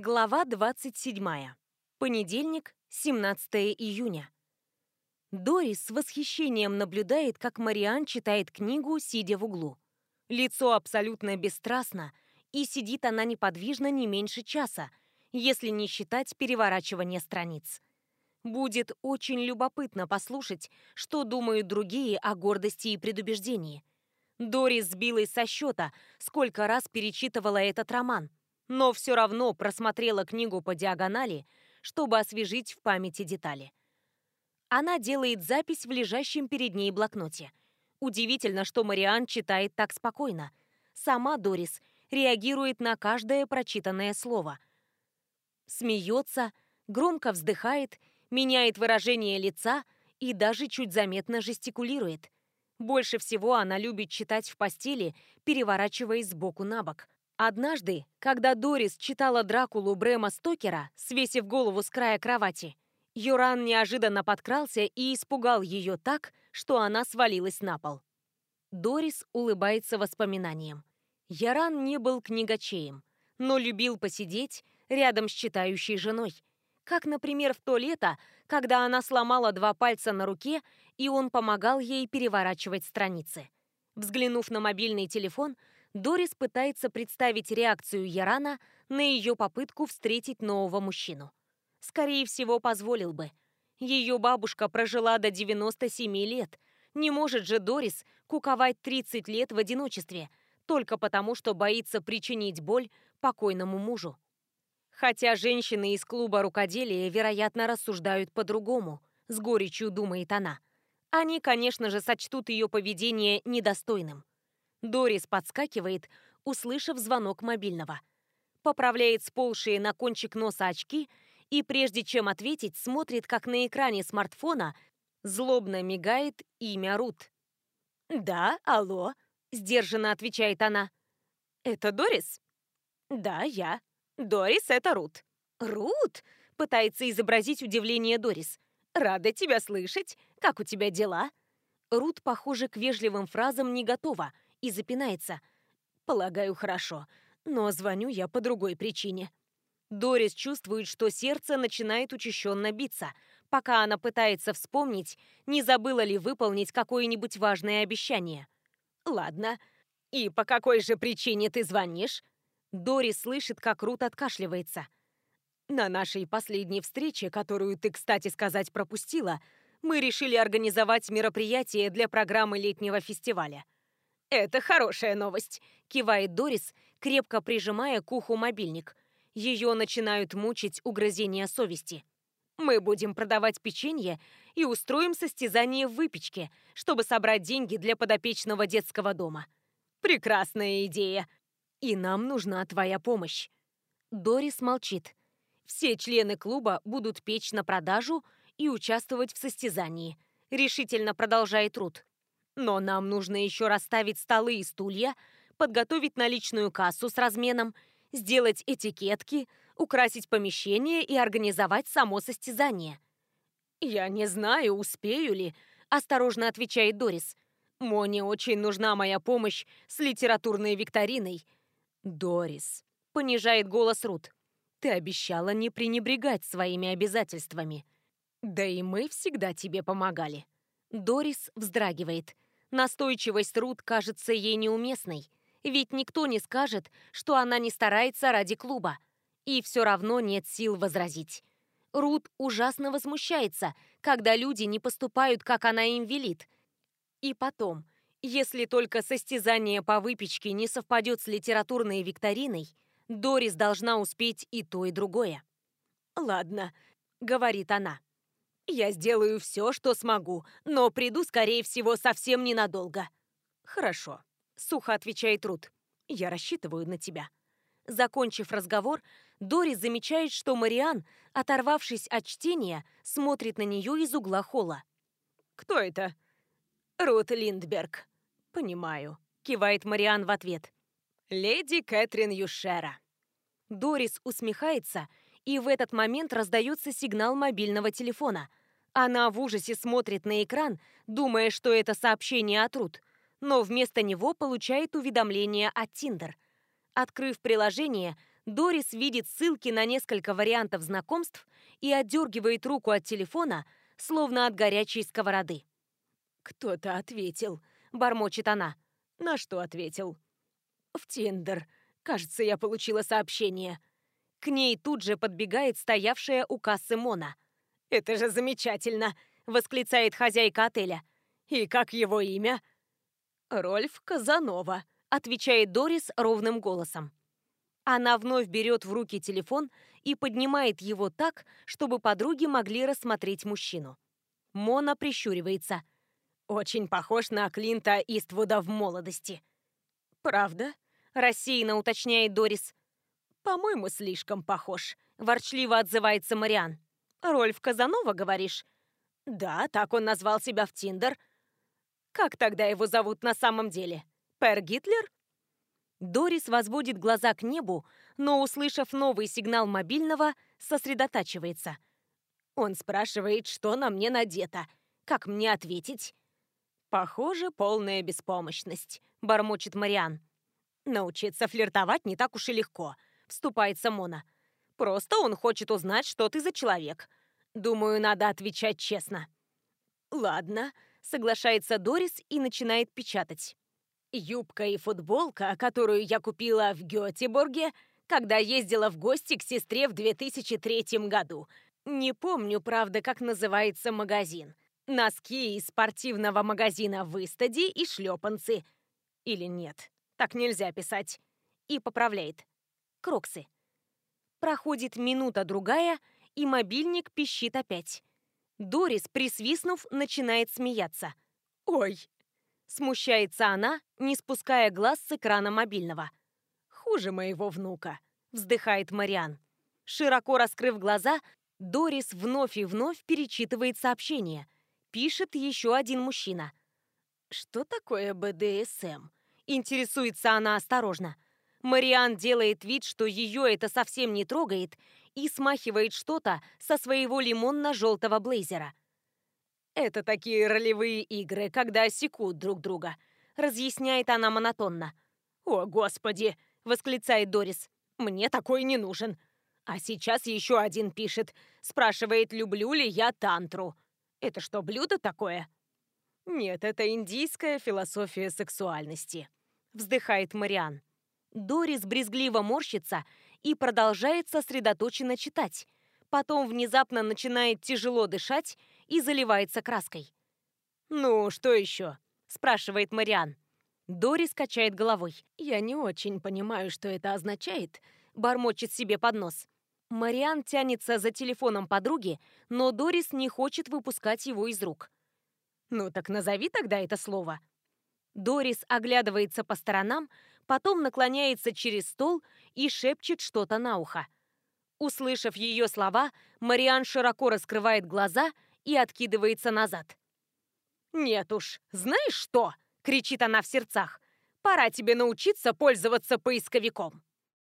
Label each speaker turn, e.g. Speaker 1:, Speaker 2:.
Speaker 1: Глава 27. Понедельник, 17 июня. Дорис с восхищением наблюдает, как Мариан читает книгу, сидя в углу. Лицо абсолютно бесстрастно, и сидит она неподвижно не меньше часа, если не считать переворачивания страниц. Будет очень любопытно послушать, что думают другие о гордости и предубеждении. Дорис сбилась со счета, сколько раз перечитывала этот роман – но все равно просмотрела книгу по диагонали, чтобы освежить в памяти детали. Она делает запись в лежащем перед ней блокноте. Удивительно, что Мариан читает так спокойно. Сама Дорис реагирует на каждое прочитанное слово. Смеется, громко вздыхает, меняет выражение лица и даже чуть заметно жестикулирует. Больше всего она любит читать в постели, переворачиваясь сбоку на бок. Однажды, когда Дорис читала Дракулу Брэма Стокера, свесив голову с края кровати, Юран неожиданно подкрался и испугал ее так, что она свалилась на пол. Дорис улыбается воспоминаниям. Яран не был книгачеем, но любил посидеть рядом с читающей женой. Как, например, в то лето, когда она сломала два пальца на руке, и он помогал ей переворачивать страницы. Взглянув на мобильный телефон, Дорис пытается представить реакцию Ярана на ее попытку встретить нового мужчину. Скорее всего, позволил бы. Ее бабушка прожила до 97 лет. Не может же Дорис куковать 30 лет в одиночестве, только потому, что боится причинить боль покойному мужу. Хотя женщины из клуба рукоделия, вероятно, рассуждают по-другому, с горечью думает она. Они, конечно же, сочтут ее поведение недостойным. Дорис подскакивает, услышав звонок мобильного. Поправляет сползшие на кончик носа очки и, прежде чем ответить, смотрит, как на экране смартфона злобно мигает имя Рут. «Да, алло», — сдержанно отвечает она. «Это Дорис?» «Да, я. Дорис, это Рут». «Рут?» — пытается изобразить удивление Дорис. «Рада тебя слышать. Как у тебя дела?» Рут, похоже, к вежливым фразам не готова — и запинается. «Полагаю, хорошо, но звоню я по другой причине». Дорис чувствует, что сердце начинает учащенно биться, пока она пытается вспомнить, не забыла ли выполнить какое-нибудь важное обещание. «Ладно. И по какой же причине ты звонишь?» Дорис слышит, как Рут откашливается. «На нашей последней встрече, которую ты, кстати сказать, пропустила, мы решили организовать мероприятие для программы летнего фестиваля. «Это хорошая новость», — кивает Дорис, крепко прижимая к уху мобильник. Ее начинают мучить угрызения совести. «Мы будем продавать печенье и устроим состязание в выпечке, чтобы собрать деньги для подопечного детского дома. Прекрасная идея. И нам нужна твоя помощь». Дорис молчит. Все члены клуба будут печь на продажу и участвовать в состязании. Решительно продолжает Рут. Но нам нужно еще расставить столы и стулья, подготовить наличную кассу с разменом, сделать этикетки, украсить помещение и организовать само состязание. «Я не знаю, успею ли», — осторожно отвечает Дорис. «Моне очень нужна моя помощь с литературной викториной». «Дорис», — понижает голос Рут, — «ты обещала не пренебрегать своими обязательствами». «Да и мы всегда тебе помогали». Дорис вздрагивает. Настойчивость Рут кажется ей неуместной, ведь никто не скажет, что она не старается ради клуба. И все равно нет сил возразить. Рут ужасно возмущается, когда люди не поступают, как она им велит. И потом, если только состязание по выпечке не совпадет с литературной викториной, Дорис должна успеть и то, и другое. «Ладно», — говорит она. Я сделаю все, что смогу, но приду, скорее всего, совсем ненадолго. Хорошо, сухо отвечает Рут. Я рассчитываю на тебя. Закончив разговор, Дори замечает, что Мариан, оторвавшись от чтения, смотрит на нее из угла холла. «Кто это?» «Рут Линдберг». «Понимаю», — кивает Мариан в ответ. «Леди Кэтрин Юшера». Дорис усмехается, и в этот момент раздается сигнал мобильного телефона. Она в ужасе смотрит на экран, думая, что это сообщение от Рут, но вместо него получает уведомление от Тиндер. Открыв приложение, Дорис видит ссылки на несколько вариантов знакомств и отдергивает руку от телефона, словно от горячей сковороды.
Speaker 2: «Кто-то ответил», —
Speaker 1: бормочет она.
Speaker 2: «На что ответил?» «В Тиндер. Кажется, я получила сообщение».
Speaker 1: К ней тут же подбегает стоявшая у кассы Мона.
Speaker 2: «Это же замечательно!» — восклицает хозяйка отеля. «И как его имя?»
Speaker 1: «Рольф Казанова», — отвечает Дорис ровным голосом. Она вновь берет в руки телефон и поднимает его так, чтобы подруги могли рассмотреть мужчину. Мона прищуривается.
Speaker 2: «Очень похож на Клинта Иствуда в молодости».
Speaker 1: «Правда?» – рассеянно уточняет Дорис.
Speaker 2: «По-моему, слишком похож», –
Speaker 1: ворчливо отзывается Мариан. «Рольф Казанова, говоришь?»
Speaker 2: «Да, так он назвал себя в Тиндер».
Speaker 1: «Как тогда его зовут на самом деле? Пер Гитлер?» Дорис возводит глаза к небу, но, услышав новый сигнал мобильного, сосредотачивается.
Speaker 2: Он спрашивает, что на мне надето. Как мне ответить?
Speaker 1: «Похоже, полная беспомощность», — бормочет Мариан.
Speaker 2: «Научиться флиртовать не так уж и легко», — вступается Мона. «Просто он хочет узнать, что ты за человек. Думаю, надо отвечать честно».
Speaker 1: «Ладно», — соглашается Дорис и начинает печатать.
Speaker 2: Юбка и футболка, которую я купила в Гётеборге, когда ездила в гости к сестре в 2003 году. Не помню, правда, как называется магазин. Носки из спортивного магазина в Истади и шлепанцы. Или нет, так нельзя писать. И поправляет.
Speaker 1: Кроксы. Проходит минута-другая, и мобильник пищит опять. Дорис, присвистнув, начинает смеяться.
Speaker 2: «Ой,
Speaker 1: Смущается она, не спуская глаз с экрана мобильного.
Speaker 2: «Хуже моего внука», —
Speaker 1: вздыхает Мариан. Широко раскрыв глаза, Дорис вновь и вновь перечитывает сообщение. Пишет еще один мужчина.
Speaker 2: «Что такое БДСМ?»
Speaker 1: Интересуется она осторожно. Мариан делает вид, что ее это совсем не трогает, и смахивает что-то со своего лимонно-желтого блейзера.
Speaker 2: Это такие ролевые игры, когда секут друг друга», — разъясняет она монотонно. «О, Господи!» — восклицает Дорис. «Мне такой не нужен». А сейчас еще один пишет, спрашивает, люблю ли я тантру. Это что, блюдо такое?
Speaker 1: Нет, это индийская философия сексуальности, вздыхает Мариан. Дорис брезгливо морщится и продолжает сосредоточенно читать. Потом внезапно начинает тяжело дышать и заливается краской.
Speaker 2: «Ну, что еще?» – спрашивает Мариан.
Speaker 1: Дорис качает головой.
Speaker 2: «Я не очень понимаю, что это означает», – бормочет себе под нос.
Speaker 1: Мариан тянется за телефоном подруги, но Дорис не хочет выпускать его из рук.
Speaker 2: «Ну так назови тогда это слово».
Speaker 1: Дорис оглядывается по сторонам, потом наклоняется через стол и шепчет что-то на ухо. Услышав ее слова, Мариан широко раскрывает глаза – и откидывается назад.
Speaker 2: «Нет уж, знаешь что?» — кричит она в сердцах. «Пора тебе научиться пользоваться поисковиком».